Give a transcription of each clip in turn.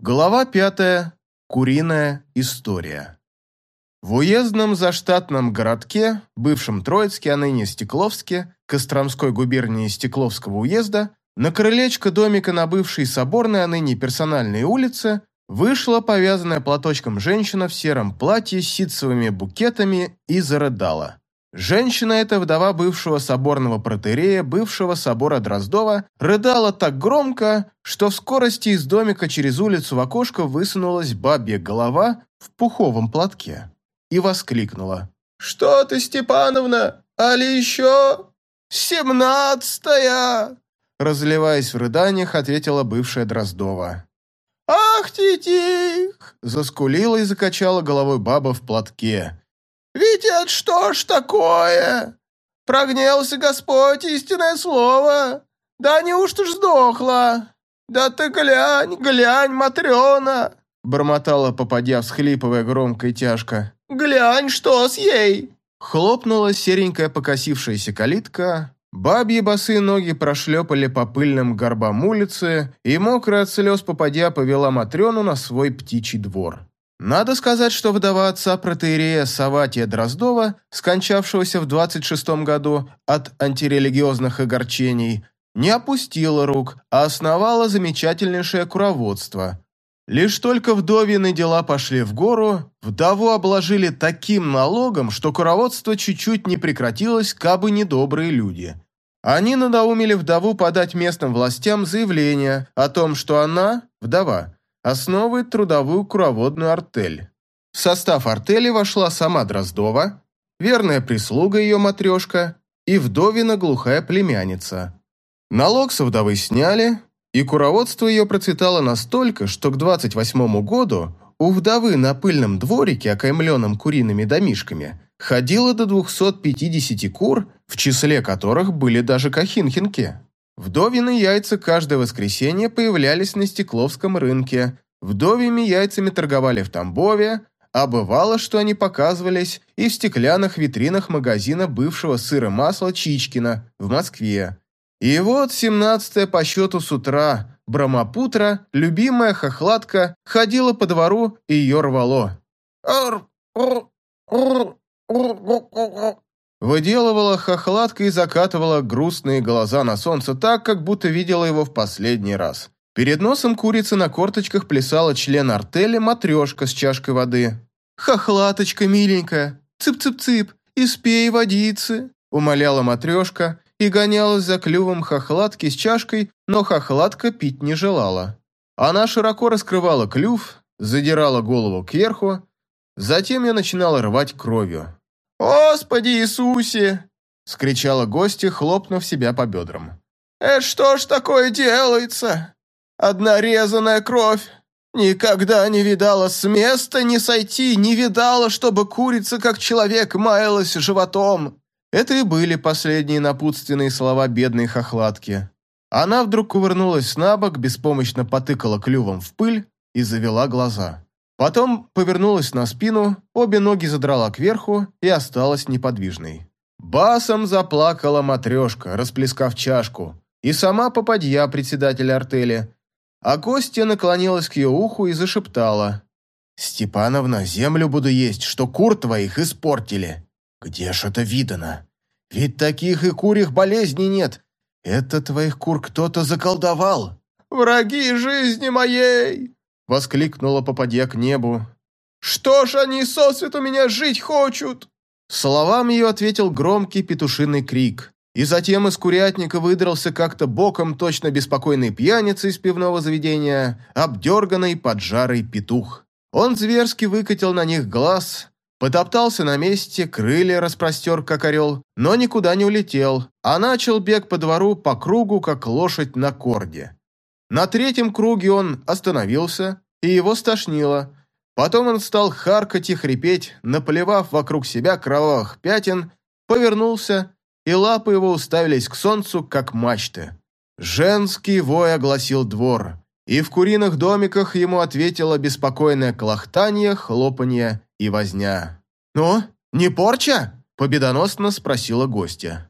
Глава пятая. Куриная история. В уездном заштатном городке, бывшем Троицке, а ныне Стекловске, Костромской губернии Стекловского уезда, на крылечко домика на бывшей соборной, а ныне персональной улице, вышла повязанная платочком женщина в сером платье с ситцевыми букетами и зарыдала. Женщина эта, вдова бывшего соборного протерея, бывшего собора Дроздова, рыдала так громко, что в скорости из домика через улицу в окошко высунулась бабья голова в пуховом платке и воскликнула. «Что ты, Степановна? Али еще? Семнадцатая!» Разливаясь в рыданиях, ответила бывшая Дроздова. «Ах ты, тих!» Заскулила и закачала головой баба в платке. Ведь что ж такое? Прогнелся Господь, истинное слово. Да неужто ж сдохла? Да ты глянь, глянь, Матрена!» Бормотала попадя, всхлипывая громко и тяжко. «Глянь, что с ей!» Хлопнула серенькая покосившаяся калитка, бабьи босые ноги прошлепали по пыльным горбам улицы, и мокрая от слез попадя повела Матрёну на свой птичий двор. Надо сказать, что вдова отца протеерея Саватия Дроздова, скончавшегося в 26 году от антирелигиозных огорчений, не опустила рук, а основала замечательнейшее куроводство. Лишь только вдовины дела пошли в гору, вдову обложили таким налогом, что куроводство чуть-чуть не прекратилось, кабы недобрые люди. Они надоумили вдову подать местным властям заявление о том, что она, вдова, основывает трудовую куроводную артель. В состав артели вошла сама Дроздова, верная прислуга ее матрешка и вдовина глухая племянница. Налог со вдовы сняли, и куроводство ее процветало настолько, что к 28 году у вдовы на пыльном дворике, окаймленном куриными домишками, ходило до 250 кур, в числе которых были даже кахинхинки. Вдовины яйца каждое воскресенье появлялись на Стекловском рынке, вдовьими яйцами торговали в Тамбове, а бывало, что они показывались и в стеклянных витринах магазина бывшего сыра масла Чичкина в Москве. И вот, семнадцатое по счету с утра, Брамапутра, любимая хохлатка, ходила по двору и ее рвало. Выделывала хохлатка и закатывала грустные глаза на солнце так, как будто видела его в последний раз. Перед носом курицы на корточках плясала член артели матрешка с чашкой воды. «Хохлаточка миленькая, цып-цып-цып, испей водицы», умоляла матрешка и гонялась за клювом хохлатки с чашкой, но хохлатка пить не желала. Она широко раскрывала клюв, задирала голову кверху, затем я начинала рвать кровью. «Господи Иисусе!» – скричала гостья, хлопнув себя по бедрам. «Это что ж такое делается? Одна резаная кровь! Никогда не видала с места не сойти, не видала, чтобы курица, как человек, маялась животом!» Это и были последние напутственные слова бедной хохлатки. Она вдруг кувырнулась на бок, беспомощно потыкала клювом в пыль и завела глаза. Потом повернулась на спину, обе ноги задрала кверху и осталась неподвижной. Басом заплакала матрешка, расплескав чашку, и сама попадья председателя артели, а гостья наклонилась к ее уху и зашептала. «Степановна, землю буду есть, что кур твоих испортили. Где ж это видано? Ведь таких и курьих болезней нет. Это твоих кур кто-то заколдовал». «Враги жизни моей!» Воскликнула попадья к небу. «Что ж они сосвет у меня жить хочут?» Словам ее ответил громкий петушиный крик. И затем из курятника выдрался как-то боком точно беспокойный пьяница из пивного заведения, обдерганный поджарый петух. Он зверски выкатил на них глаз, потоптался на месте, крылья распростер, как орел, но никуда не улетел, а начал бег по двору по кругу, как лошадь на корде. На третьем круге он остановился, и его стошнило. Потом он стал харкать и хрипеть, наплевав вокруг себя кровавых пятен, повернулся, и лапы его уставились к солнцу, как мачты. Женский вой огласил двор, и в куриных домиках ему ответило беспокойное клохтание, хлопанье и возня. «Ну, не порча?» – победоносно спросила гостья.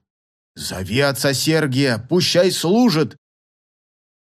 «Зови отца Сергия, пущай служит!»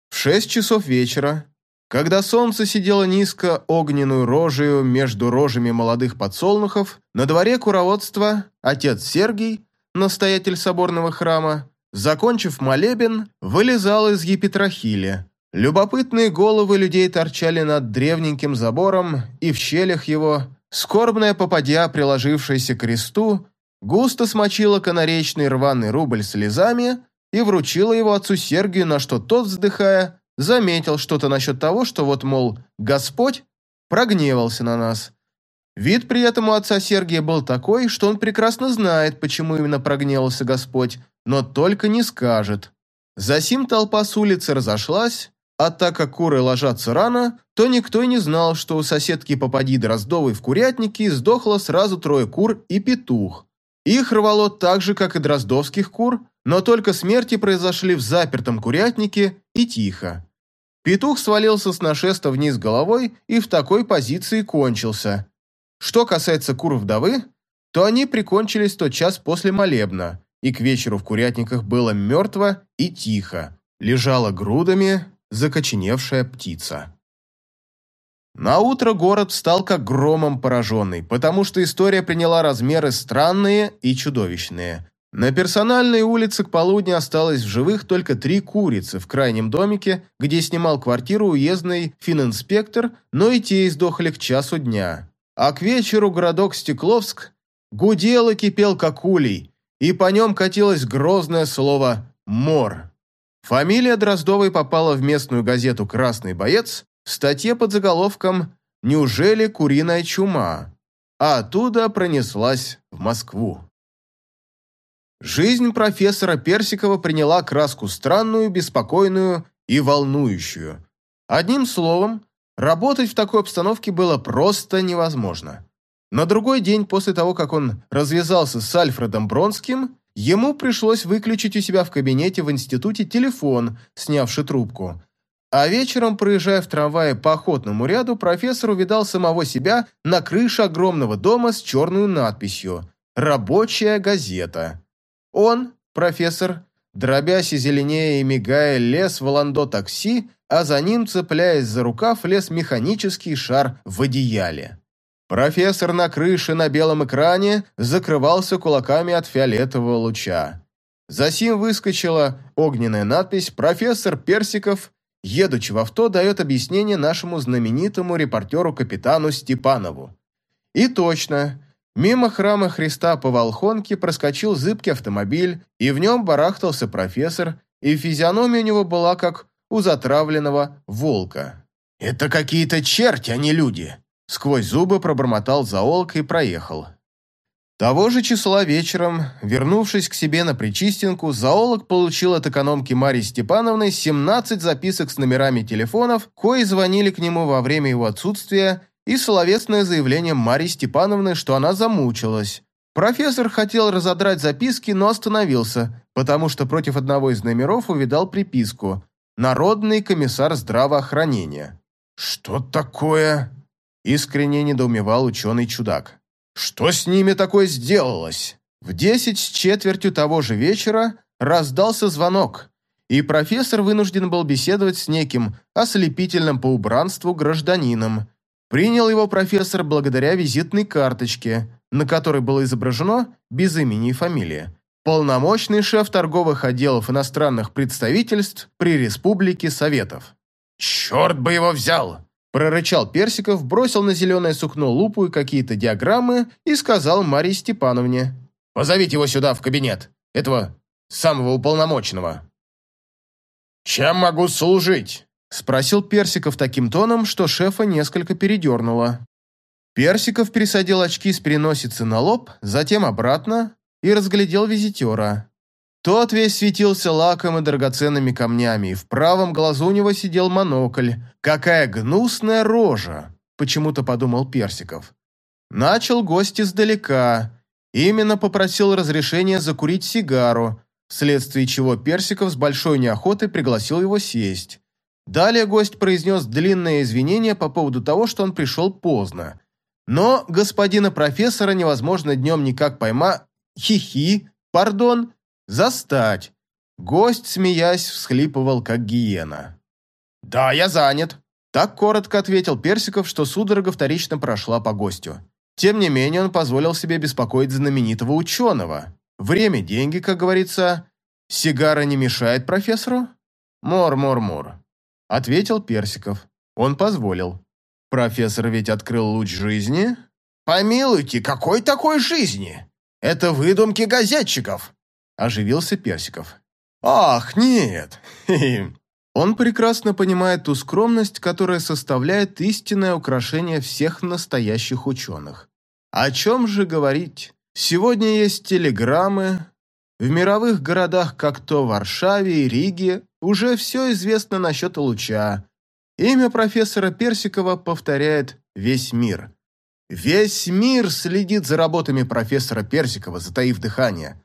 В шесть часов вечера Когда солнце сидело низко огненную рожею между рожами молодых подсолнухов, на дворе куроводства отец Сергий, настоятель соборного храма, закончив молебен, вылезал из епитрахиля. Любопытные головы людей торчали над древненьким забором, и в щелях его, скорбная попадья, приложившаяся к кресту, густо смочила канаречный рваный рубль слезами и вручила его отцу Сергию, на что тот, вздыхая, заметил что-то насчет того, что вот, мол, Господь прогневался на нас. Вид при этом у отца Сергия был такой, что он прекрасно знает, почему именно прогневался Господь, но только не скажет. Засим толпа с улицы разошлась, а так как куры ложатся рано, то никто и не знал, что у соседки Попади Дроздовой в курятнике сдохло сразу трое кур и петух. Их рвало так же, как и дроздовских кур, но только смерти произошли в запертом курятнике и тихо. Петух свалился с нашеста вниз головой и в такой позиции кончился. Что касается кур вдовы, то они прикончились тот час после молебна, и к вечеру в курятниках было мертво и тихо. Лежала грудами закоченевшая птица. На утро город встал как громом пораженный, потому что история приняла размеры странные и чудовищные. На персональной улице к полудню осталось в живых только три курицы в крайнем домике, где снимал квартиру уездный фининспектор, но и те издохли к часу дня. А к вечеру городок Стекловск гудел и кипел как улей, и по нем катилось грозное слово «мор». Фамилия Дроздовой попала в местную газету «Красный боец» в статье под заголовком «Неужели куриная чума?», а оттуда пронеслась в Москву. Жизнь профессора Персикова приняла краску странную, беспокойную и волнующую. Одним словом, работать в такой обстановке было просто невозможно. На другой день после того, как он развязался с Альфредом Бронским, Ему пришлось выключить у себя в кабинете в институте телефон, снявший трубку. А вечером, проезжая в трамвае по охотному ряду, профессор увидал самого себя на крыше огромного дома с черной надписью «Рабочая газета». Он, профессор, дробясь и зеленее и мигая, лез в ландо такси, а за ним, цепляясь за рукав, лез механический шар в одеяле. Профессор на крыше на белом экране закрывался кулаками от фиолетового луча. Засим выскочила огненная надпись «Профессор Персиков, едучи в авто, дает объяснение нашему знаменитому репортеру-капитану Степанову». И точно, мимо храма Христа по Волхонке проскочил зыбкий автомобиль, и в нем барахтался профессор, и физиономия у него была как у затравленного волка. «Это какие-то черти, а не люди!» Сквозь зубы пробормотал зоолог и проехал. Того же числа вечером, вернувшись к себе на Причистинку, зоолог получил от экономки Марии Степановны 17 записок с номерами телефонов, кои звонили к нему во время его отсутствия, и словесное заявление Марии Степановны, что она замучилась. Профессор хотел разодрать записки, но остановился, потому что против одного из номеров увидал приписку «Народный комиссар здравоохранения». «Что такое?» Искренне недоумевал ученый-чудак. «Что с ними такое сделалось?» В десять с четвертью того же вечера раздался звонок, и профессор вынужден был беседовать с неким ослепительным по убранству гражданином. Принял его профессор благодаря визитной карточке, на которой было изображено без имени и фамилии. Полномочный шеф торговых отделов иностранных представительств при Республике Советов. «Черт бы его взял!» Прорычал Персиков, бросил на зеленое сукно лупу и какие-то диаграммы и сказал Марии Степановне. «Позовите его сюда, в кабинет, этого самого уполномоченного». «Чем могу служить?» Спросил Персиков таким тоном, что шефа несколько передернуло. Персиков пересадил очки с переносицы на лоб, затем обратно и разглядел визитера. Тот весь светился лаком и драгоценными камнями, и в правом глазу у него сидел монокль. Какая гнусная рожа, почему-то подумал Персиков. Начал гость издалека. Именно попросил разрешения закурить сигару, вследствие чего Персиков с большой неохотой пригласил его сесть. Далее гость произнес длинное извинение по поводу того, что он пришел поздно. Но господина профессора невозможно днем никак пойма... Хи-хи, пардон, «Застать!» Гость, смеясь, всхлипывал, как гиена. «Да, я занят. Так коротко ответил Персиков, что судорога вторично прошла по гостю. Тем не менее, он позволил себе беспокоить знаменитого ученого. Время – деньги, как говорится. Сигара не мешает профессору? Мор-мор-мор. Ответил Персиков. Он позволил. Профессор ведь открыл луч жизни? Помилуйте, какой такой жизни? Это выдумки газетчиков. Оживился Персиков. Ах, нет. Он прекрасно понимает ту скромность, которая составляет истинное украшение всех настоящих ученых. О чем же говорить? Сегодня есть телеграммы. В мировых городах, как то Варшаве и Риге, уже все известно насчет луча. Имя профессора Персикова повторяет весь мир. Весь мир следит за работами профессора Персикова, затаив дыхание.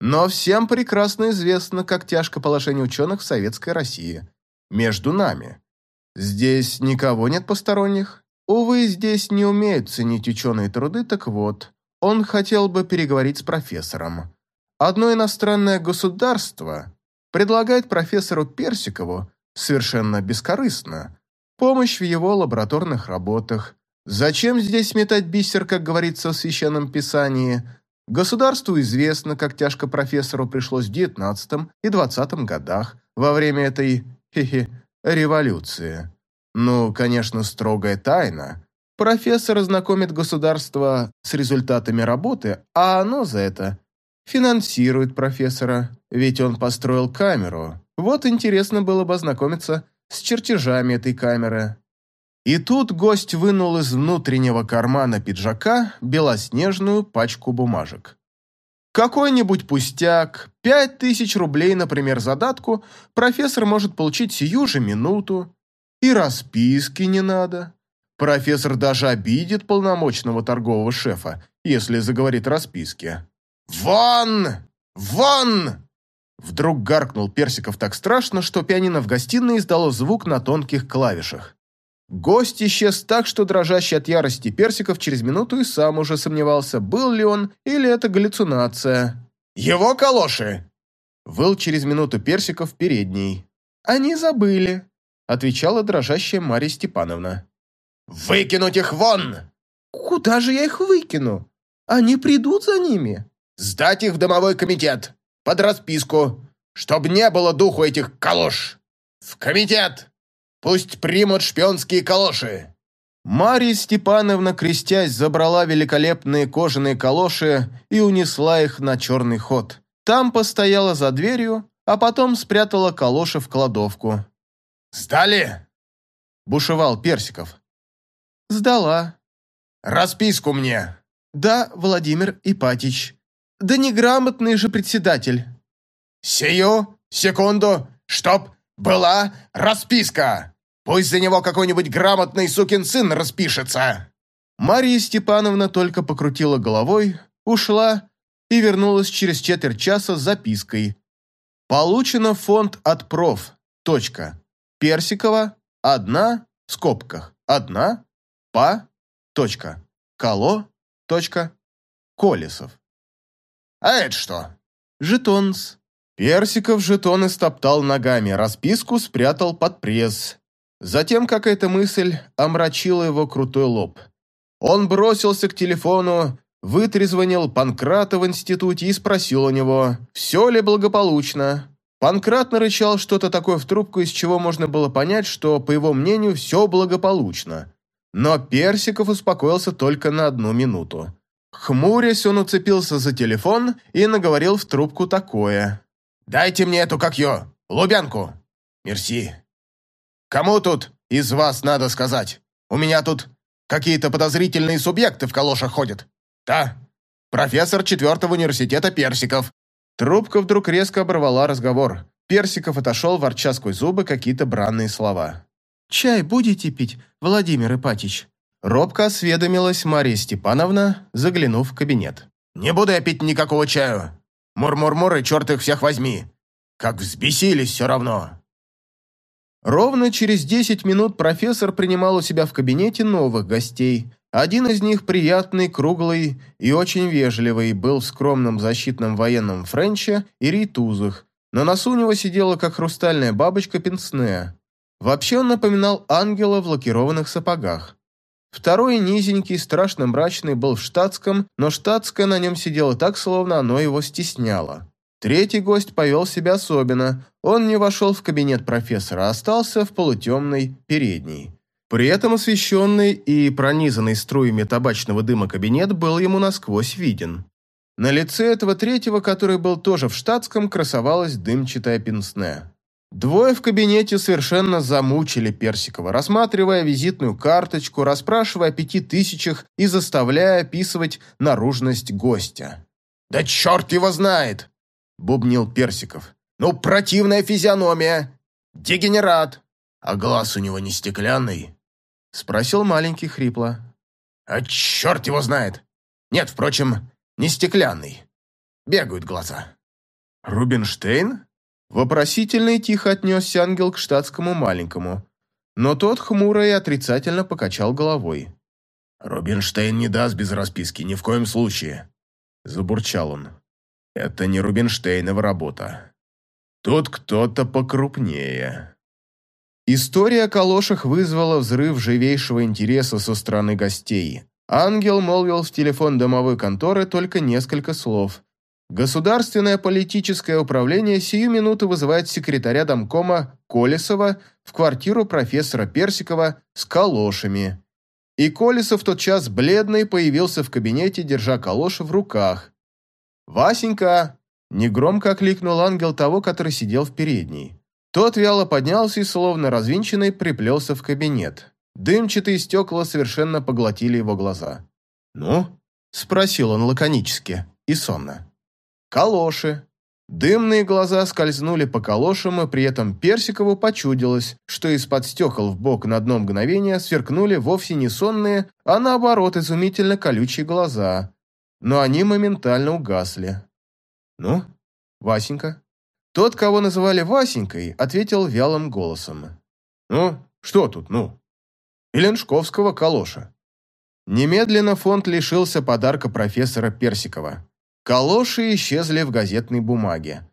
Но всем прекрасно известно, как тяжко положение ученых в Советской России. Между нами. Здесь никого нет посторонних. Увы, здесь не умеют ценить ученые труды, так вот, он хотел бы переговорить с профессором. Одно иностранное государство предлагает профессору Персикову совершенно бескорыстно помощь в его лабораторных работах. Зачем здесь метать бисер, как говорится в Священном Писании? Государству известно, как тяжко профессору пришлось в девятнадцатом и двадцатом годах во время этой, хе-хе, революции. Ну, конечно, строгая тайна. Профессор знакомит государство с результатами работы, а оно за это финансирует профессора, ведь он построил камеру. Вот интересно было бы ознакомиться с чертежами этой камеры. И тут гость вынул из внутреннего кармана пиджака белоснежную пачку бумажек. Какой-нибудь пустяк, пять тысяч рублей, например, задатку, профессор может получить сию же минуту. И расписки не надо. Профессор даже обидит полномочного торгового шефа, если заговорит расписки. «Вон! Вон!» Вдруг гаркнул Персиков так страшно, что пианино в гостиной издало звук на тонких клавишах. Гость исчез так, что дрожащий от ярости Персиков через минуту и сам уже сомневался, был ли он или это галлюцинация. «Его калоши!» Выл через минуту Персиков передней. «Они забыли», — отвечала дрожащая Марья Степановна. «Выкинуть их вон!» «Куда же я их выкину? Они придут за ними?» «Сдать их в домовой комитет!» под расписку, чтоб не было духу этих калош. В комитет! Пусть примут шпионские калоши!» Марья Степановна, крестясь, забрала великолепные кожаные калоши и унесла их на черный ход. Там постояла за дверью, а потом спрятала калоши в кладовку. «Сдали?» – бушевал Персиков. «Сдала». «Расписку мне». «Да, Владимир Ипатич». Да неграмотный же председатель. Сию секунду, чтоб была расписка. Пусть за него какой-нибудь грамотный сукин сын распишется. Мария Степановна только покрутила головой, ушла и вернулась через четверть часа с запиской. Получено фонд от проф. Точка. Персикова. Одна. В скобках. Одна. По. Точка. Кало. Точка. Колесов. А это что? Жетонс. Персиков жетон истоптал ногами, расписку спрятал под пресс. Затем какая-то мысль омрачила его крутой лоб. Он бросился к телефону, вытрезвонил Панкрата в институте и спросил у него, все ли благополучно. Панкрат нарычал что-то такое в трубку, из чего можно было понять, что, по его мнению, все благополучно. Но Персиков успокоился только на одну минуту. Хмурясь, он уцепился за телефон и наговорил в трубку такое. «Дайте мне эту, как ее, лубянку. Мерси. Кому тут из вас надо сказать? У меня тут какие-то подозрительные субъекты в калошах ходят. Да, профессор четвертого университета Персиков». Трубка вдруг резко оборвала разговор. Персиков отошел, ворча сквозь зубы какие-то бранные слова. «Чай будете пить, Владимир Ипатич?» Робко осведомилась Мария Степановна, заглянув в кабинет. «Не буду я пить никакого чаю. Мур-мур-мур и черт их всех возьми. Как взбесились все равно». Ровно через десять минут профессор принимал у себя в кабинете новых гостей. Один из них, приятный, круглый и очень вежливый, был в скромном защитном военном френче и рейтузах. На носу у него сидела, как хрустальная бабочка, пенсне. Вообще он напоминал ангела в лакированных сапогах. Второй, низенький, страшно мрачный, был в штатском, но штатское на нем сидело так, словно оно его стесняло. Третий гость повел себя особенно. Он не вошел в кабинет профессора, а остался в полутемной передней. При этом освещенный и пронизанный струями табачного дыма кабинет был ему насквозь виден. На лице этого третьего, который был тоже в штатском, красовалась дымчатая пенсне. Двое в кабинете совершенно замучили Персикова, рассматривая визитную карточку, расспрашивая о пяти тысячах и заставляя описывать наружность гостя. «Да черт его знает!» – бубнил Персиков. «Ну, противная физиономия! Дегенерат! А глаз у него не стеклянный?» – спросил маленький хрипло. «А черт его знает! Нет, впрочем, не стеклянный. Бегают глаза». «Рубинштейн?» Вопросительно и тихо отнесся ангел к штатскому маленькому, но тот хмуро и отрицательно покачал головой. «Рубинштейн не даст без расписки, ни в коем случае», – забурчал он. «Это не Рубинштейнова работа. Тут кто-то покрупнее». История о калошах вызвала взрыв живейшего интереса со стороны гостей. Ангел молвил в телефон домовой конторы только несколько слов, Государственное политическое управление сию минуту вызывает секретаря домкома Колесова в квартиру профессора Персикова с калошами. И Колесов тот час бледный появился в кабинете, держа калоши в руках. «Васенька!» – негромко окликнул ангел того, который сидел в передней. Тот вяло поднялся и, словно развинченный, приплелся в кабинет. Дымчатые стекла совершенно поглотили его глаза. «Ну?» – спросил он лаконически и сонно. Калоши. Дымные глаза скользнули по калошам, и при этом Персикову почудилось, что из-под стекол в бок на одно мгновение сверкнули вовсе не сонные, а наоборот изумительно колючие глаза. Но они моментально угасли. «Ну, Васенька?» Тот, кого называли Васенькой, ответил вялым голосом. «Ну, что тут, ну?» «Еленшковского калоша». Немедленно фонд лишился подарка профессора Персикова. Калоши исчезли в газетной бумаге.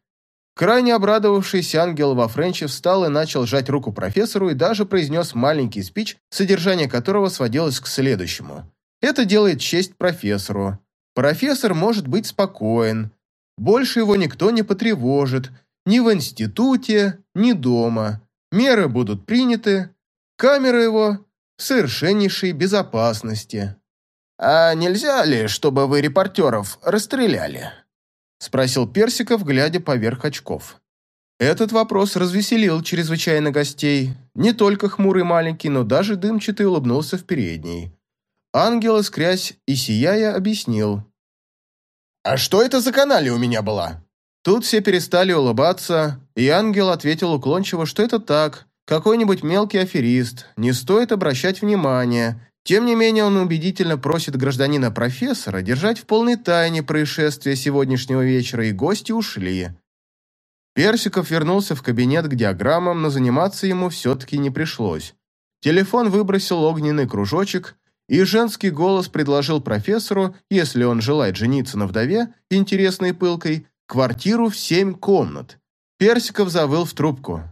Крайне обрадовавшийся ангел во Френче встал и начал жать руку профессору и даже произнес маленький спич, содержание которого сводилось к следующему. Это делает честь профессору. Профессор может быть спокоен. Больше его никто не потревожит. Ни в институте, ни дома. Меры будут приняты. Камера его в совершеннейшей безопасности. «А нельзя ли, чтобы вы репортеров расстреляли?» Спросил Персиков, глядя поверх очков. Этот вопрос развеселил чрезвычайно гостей. Не только хмурый маленький, но даже дымчатый улыбнулся в передней. Ангел, искрясь и сияя, объяснил. «А что это за канале у меня была?» Тут все перестали улыбаться, и ангел ответил уклончиво, что это так, какой-нибудь мелкий аферист, не стоит обращать внимания, тем не менее, он убедительно просит гражданина-профессора держать в полной тайне происшествия сегодняшнего вечера, и гости ушли. Персиков вернулся в кабинет к диаграммам, но заниматься ему все-таки не пришлось. Телефон выбросил огненный кружочек, и женский голос предложил профессору, если он желает жениться на вдове, интересной пылкой, квартиру в семь комнат. Персиков завыл в трубку.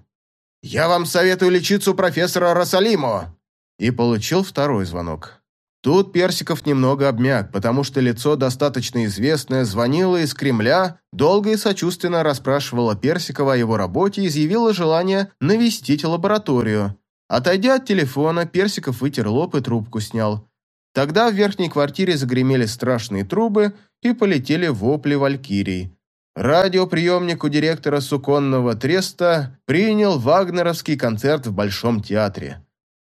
«Я вам советую лечиться у профессора Росалимо!» и получил второй звонок. Тут Персиков немного обмяк, потому что лицо, достаточно известное, звонило из Кремля, долго и сочувственно расспрашивало Персикова о его работе и изъявило желание навестить лабораторию. Отойдя от телефона, Персиков вытер лоб и трубку снял. Тогда в верхней квартире загремели страшные трубы и полетели вопли валькирий. Радиоприемник у директора суконного треста принял вагнеровский концерт в Большом театре.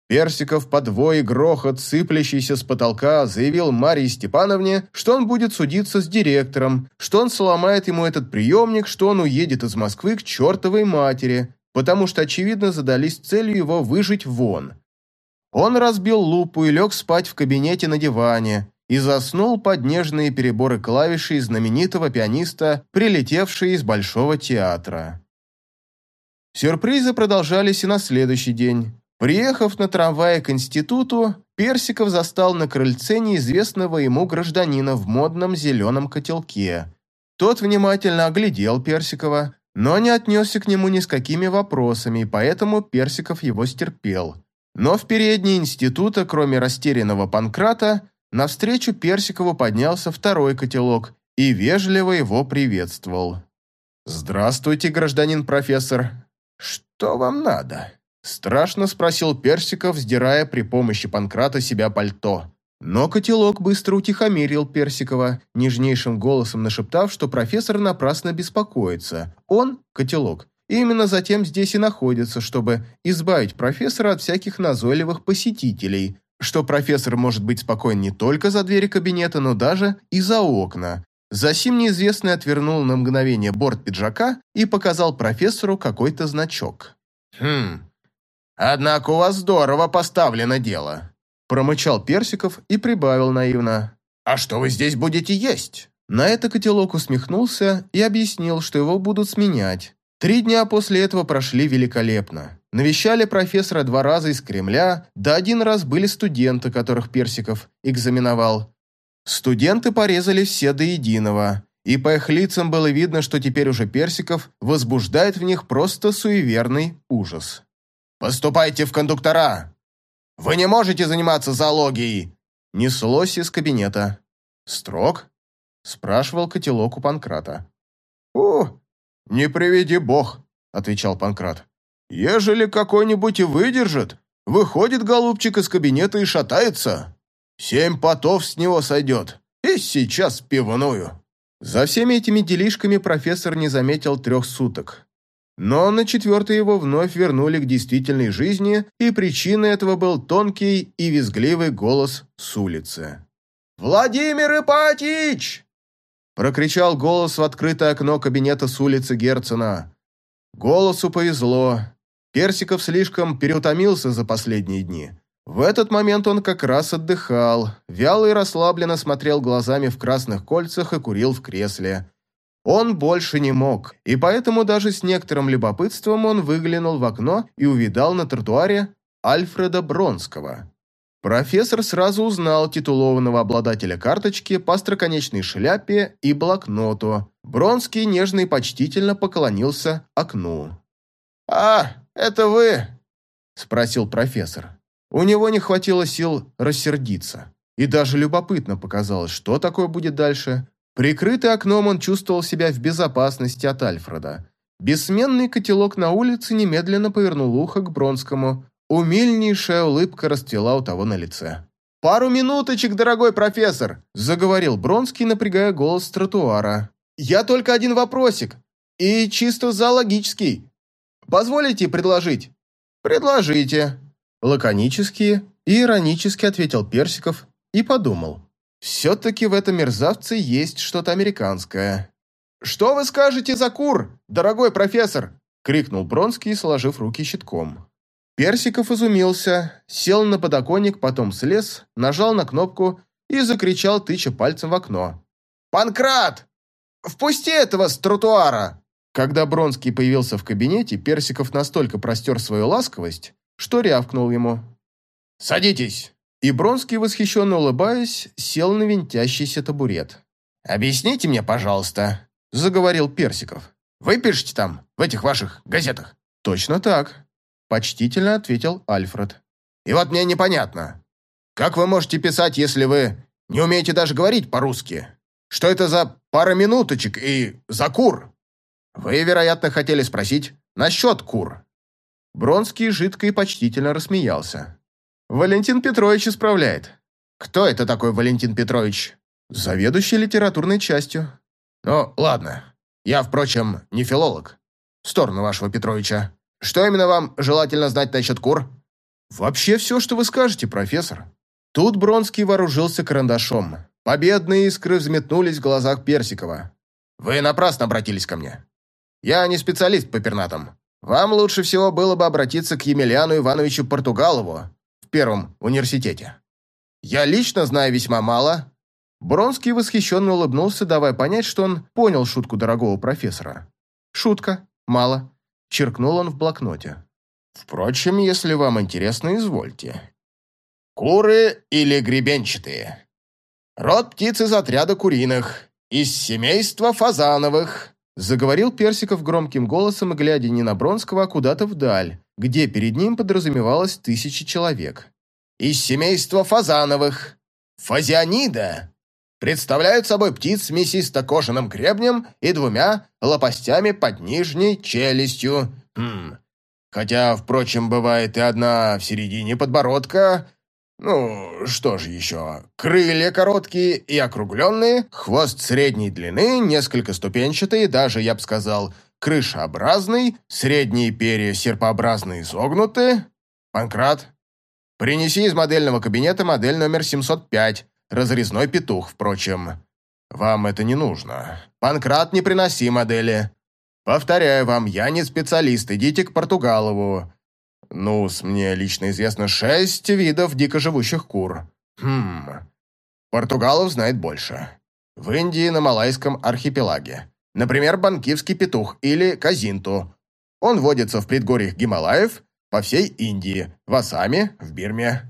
Персиков подвой грохот, сыплящийся с потолка, заявил Марии Степановне, что он будет судиться с директором, что он сломает ему этот приемник, что он уедет из Москвы к чертовой матери, потому что, очевидно, задались целью его выжить вон. Он разбил лупу и лег спать в кабинете на диване и заснул под нежные переборы клавишей знаменитого пианиста, прилетевшей из Большого театра. Сюрпризы продолжались и на следующий день. Приехав на трамвае к институту, Персиков застал на крыльце неизвестного ему гражданина в модном зеленом котелке. Тот внимательно оглядел Персикова, но не отнесся к нему ни с какими вопросами, и поэтому Персиков его стерпел. Но в передней института, кроме растерянного Панкрата, навстречу Персикову поднялся второй котелок и вежливо его приветствовал. «Здравствуйте, гражданин профессор. Что вам надо?» Страшно спросил Персиков, сдирая при помощи Панкрата себя пальто. Но котелок быстро утихомирил Персикова, нежнейшим голосом нашептав, что профессор напрасно беспокоится. Он, котелок, именно затем здесь и находится, чтобы избавить профессора от всяких назойливых посетителей, что профессор может быть спокоен не только за двери кабинета, но даже и за окна. Засим неизвестный отвернул на мгновение борт пиджака и показал профессору какой-то значок. «Хм, однако у вас здорово поставлено дело», промычал Персиков и прибавил наивно. «А что вы здесь будете есть?» На это котелок усмехнулся и объяснил, что его будут сменять. Три дня после этого прошли великолепно. Навещали профессора два раза из Кремля, да один раз были студенты, которых Персиков экзаменовал. Студенты порезали все до единого, и по их лицам было видно, что теперь уже Персиков возбуждает в них просто суеверный ужас. «Поступайте в кондуктора! Вы не можете заниматься зоологией!» Неслось из кабинета. «Строг?» – спрашивал котелок у Панкрата. «О, «Не приведи бог», — отвечал Панкрат. «Ежели какой-нибудь и выдержит, выходит голубчик из кабинета и шатается. Семь потов с него сойдет, и сейчас пивную». За всеми этими делишками профессор не заметил трех суток. Но на четвертый его вновь вернули к действительной жизни, и причиной этого был тонкий и визгливый голос с улицы. «Владимир Ипатич!» Прокричал голос в открытое окно кабинета с улицы Герцена. Голосу повезло. Персиков слишком переутомился за последние дни. В этот момент он как раз отдыхал, вяло и расслабленно смотрел глазами в красных кольцах и курил в кресле. Он больше не мог, и поэтому даже с некоторым любопытством он выглянул в окно и увидал на тротуаре Альфреда Бронского. Профессор сразу узнал титулованного обладателя карточки по строконечной шляпе и блокноту. Бронский нежно и почтительно поклонился окну. «А, это вы?» – спросил профессор. У него не хватило сил рассердиться. И даже любопытно показалось, что такое будет дальше. Прикрытый окном он чувствовал себя в безопасности от Альфреда. Бессменный котелок на улице немедленно повернул ухо к Бронскому, Умильнейшая улыбка расцвела у того на лице. «Пару минуточек, дорогой профессор!» – заговорил Бронский, напрягая голос с тротуара. «Я только один вопросик. И чисто зоологический. Позволите предложить?» «Предложите». Лаконически и иронически ответил Персиков и подумал. «Все-таки в этом мерзавце есть что-то американское». «Что вы скажете за кур, дорогой профессор?» – крикнул Бронский, сложив руки щитком. Персиков изумился, сел на подоконник, потом слез, нажал на кнопку и закричал, тыча пальцем в окно. «Панкрат! Впусти этого с тротуара!» Когда Бронский появился в кабинете, Персиков настолько простер свою ласковость, что рявкнул ему. «Садитесь!» И Бронский, восхищенно улыбаясь, сел на винтящийся табурет. «Объясните мне, пожалуйста», – заговорил Персиков. «Вы пишете там, в этих ваших газетах?» «Точно так», Почтительно ответил Альфред. «И вот мне непонятно. Как вы можете писать, если вы не умеете даже говорить по-русски? Что это за пара минуточек и за кур? Вы, вероятно, хотели спросить насчет кур». Бронский жидко и почтительно рассмеялся. «Валентин Петрович исправляет». «Кто это такой Валентин Петрович?» «Заведующий литературной частью». «Ну, ладно. Я, впрочем, не филолог. В сторону вашего Петровича. Что именно вам желательно знать насчет кур?» «Вообще все, что вы скажете, профессор». Тут Бронский вооружился карандашом. Победные искры взметнулись в глазах Персикова. «Вы напрасно обратились ко мне. Я не специалист по пернатам. Вам лучше всего было бы обратиться к Емельяну Ивановичу Португалову Первом университете. Я лично знаю весьма мало». Бронский восхищенно улыбнулся, давая понять, что он понял шутку дорогого профессора. «Шутка. Мало. Черкнул он в блокноте. «Впрочем, если вам интересно, извольте. Куры или гребенчатые? Род птиц из отряда куриных, из семейства фазановых, Заговорил Персиков громким голосом глядя не на Бронского, а куда-то вдаль, где перед ним подразумевалось тысячи человек. «Из семейства фазановых. Фазионида. Представляют собой птиц с мясисто-кожаным гребнем и двумя лопастями под нижней челюстью. Хм. Хотя, впрочем, бывает и одна в середине подбородка, ну, что же еще? Крылья короткие и округленные, хвост средней длины, несколько ступенчатый, даже, я бы сказал, крышеобразный, средние перья серпообразно изогнуты. Панкрат, принеси из модельного кабинета модель номер 705, разрезной петух, впрочем. Вам это не нужно. Панкрат, не приноси модели. Повторяю вам, я не специалист, идите к Португалову. Ну, мне лично известно шесть видов дикоживущих кур. Хм. Португалов знает больше. В Индии на Малайском архипелаге. Например, банкивский петух или казинту. Он водится в предгорьях Гималаев по всей Индии, в Ассаме, в Бирме.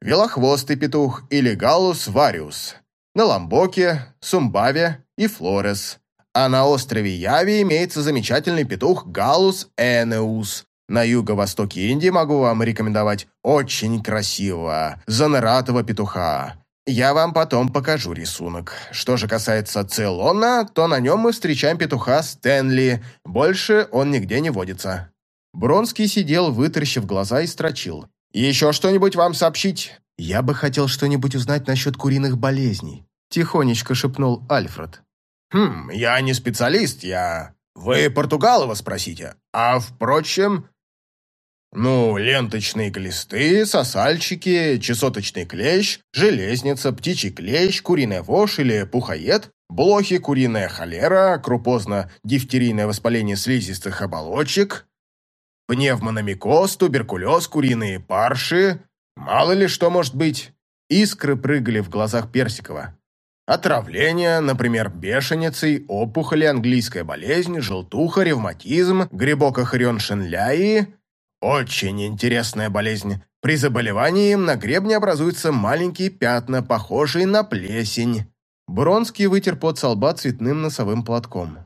Велохвостый петух или галус вариус. На Ламбоке, Сумбаве и Флорес. А на острове Яви имеется замечательный петух галус энеус, на юго-востоке Индии могу вам рекомендовать очень красивого зоноратого петуха. Я вам потом покажу рисунок. Что же касается Цейлона, то на нем мы встречаем петуха Стэнли. Больше он нигде не водится». Бронский сидел, вытаращив глаза и строчил. «Еще что-нибудь вам сообщить?» «Я бы хотел что-нибудь узнать насчет куриных болезней», – тихонечко шепнул Альфред. «Хм, я не специалист, я...» «Вы Португалова спросите. А, впрочем, ну, ленточные глисты, сосальчики, чесоточный клещ, железница, птичий клещ, куриная вошь или пухоед, блохи, куриная холера, крупозно-дифтерийное воспаление слизистых оболочек, пневмономикоз, туберкулез, куриные парши, мало ли что может быть. Искры прыгали в глазах Персикова. Отравление, например, бешеницей, опухоли, английская болезнь, желтуха, ревматизм, грибок охрен Шенляи, очень интересная болезнь. При заболевании на гребне образуются маленькие пятна, похожие на плесень. Бронский вытер пот со лба цветным носовым платком.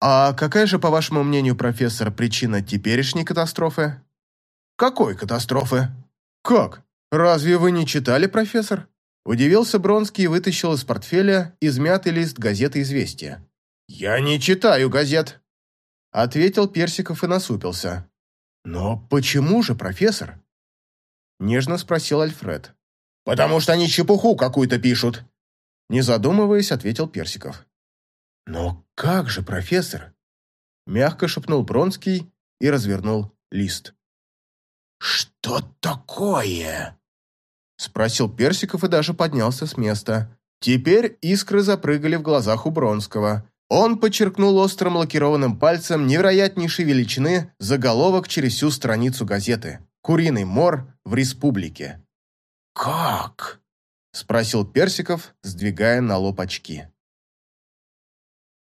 «А какая же, по вашему мнению, профессор, причина теперешней катастрофы?» «Какой катастрофы?» «Как? Разве вы не читали, профессор?» Удивился Бронский и вытащил из портфеля измятый лист газеты «Известия». «Я не читаю газет», — ответил Персиков и насупился. «Но почему же, профессор?» Нежно спросил Альфред. «Потому что они чепуху какую-то пишут!» Не задумываясь, ответил Персиков. «Но как же, профессор?» Мягко шепнул Бронский и развернул лист. «Что такое?» Спросил Персиков и даже поднялся с места. Теперь искры запрыгали в глазах у Бронского. Он подчеркнул острым лакированным пальцем невероятнейшей величины заголовок через всю страницу газеты «Куриный мор в республике». «Как?» – спросил Персиков, сдвигая на лоб очки.